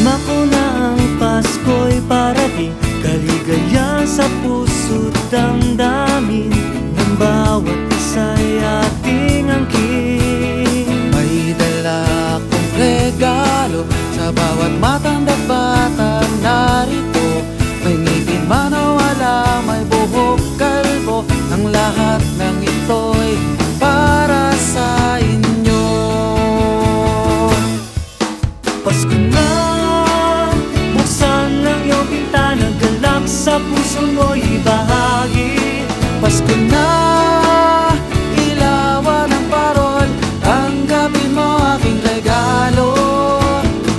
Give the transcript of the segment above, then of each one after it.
Nadarama ko na ang Pasko'y parating Kaligaya sa puso't damdamin Ng bawat isa'y ating angkin. May dala akong regalo Sa bawat matanda bata narito. May ngipin man o wala May buhok kalbo Ang lahat ng ito'y para sa inyo. Pasko na sa puso mo'y bahagi Pasko na Ilawan ang parol. Tanggapin mo aking regalo.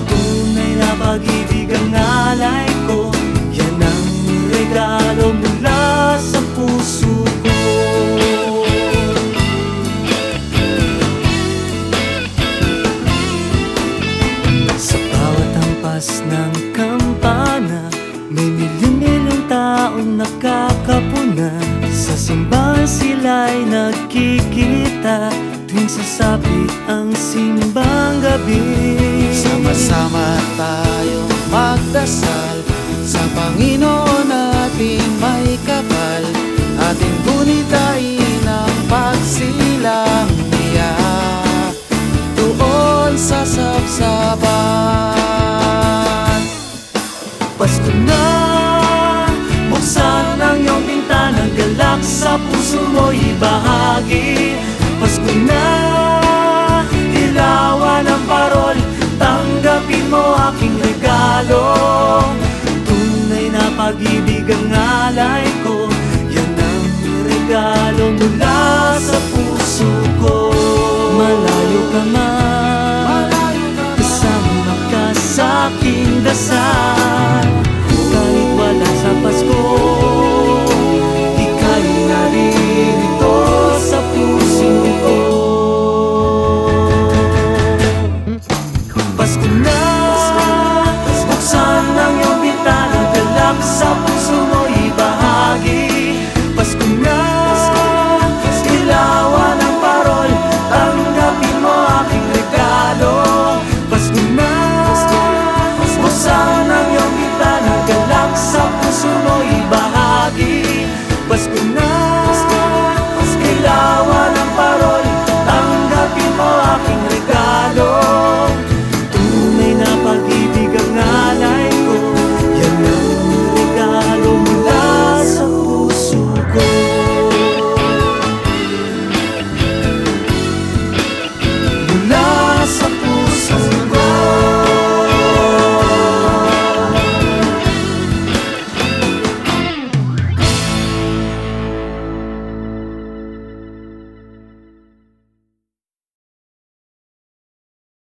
Tunay na pag-ibig ang alay ko. Yan ang regalo mula sa puso ko. Sa bawat hampas ng kampana May milyon-milyong taong nakakapuna. Sa simbahan sila'y nagkikita Tuwing sasapit ang simbang gabi. Sama-sama tayong magdasal. Sa Panginoon nating may kapal. Ating gunitain ang pagsilang niya. Doon sa sabsaban. Pasko na sa aking dasal.